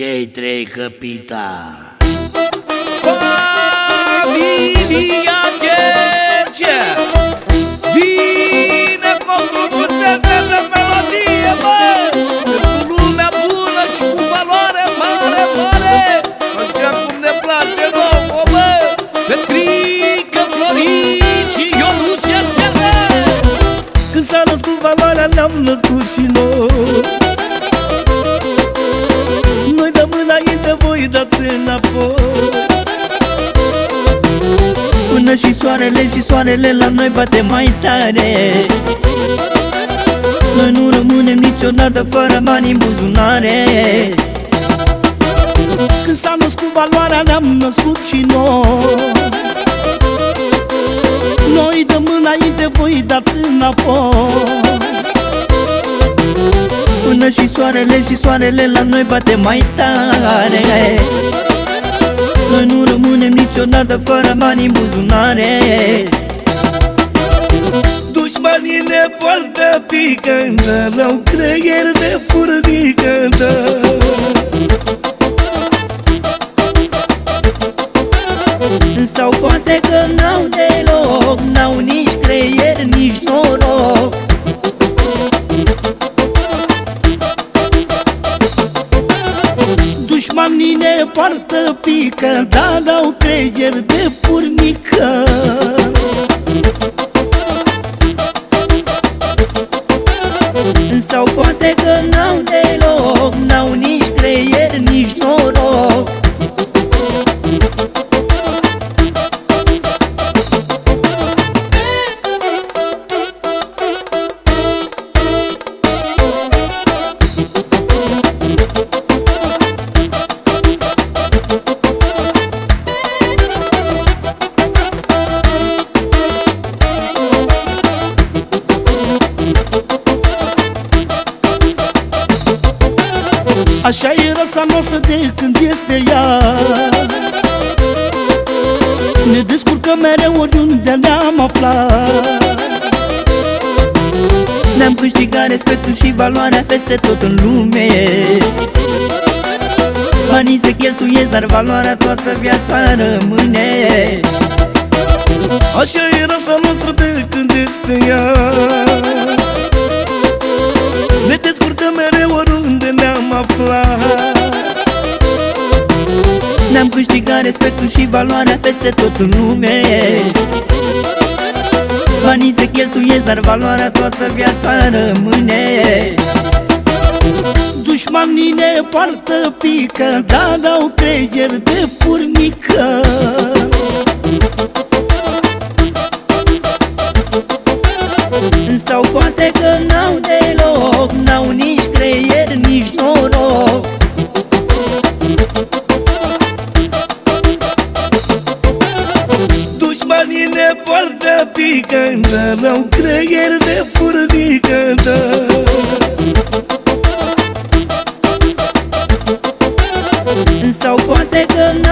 Chei trei capitan. Familia Cerce Vine cu o frumusețe de melodie, bă Cu lumea bună și cu valoare mare, mare. Așa cum ne place nouă, bă Petrică, Florin și Ionus Cercele Când s-a născut valoarea ne-am născut și noi Noi dați înapoi. Până și soarele și soarele la noi bate mai tare. Noi nu rămânem niciodată fără bani în buzunare. Când s-a născut valoarea ne-am născut și noi. Noi dăm înainte, voi dați înapoi Până și soarele și soarele la noi bate mai tare. Noi nu rămânem niciodată fără bani în buzunare. Dușmanii ne poartă picândă L-au creier de furnicândă Sau poate că Dușmanii ne poartă pică Dar n-au creier de furnică. Sau poate că Așa e rasa noastră de când este ea. Ne descurcă mereu oriunde ne-am aflat. Ne-am câștigat respectul și valoarea peste tot în lume. Banii se cheltuiesc, dar valoarea toată viața rămâne. Așa e rasa noastră de când este ea Ne-am câștigat respectul și valoarea peste tot în lume. Banii se cheltuiesc, dar valoarea toată viața rămâne. Dușmanii ne poartă pică, dar dau creier de furnică. Sau poate că n-au deloc, n-au nici creier, nici noroc picândă L-au creier de furnicândă Sau poate că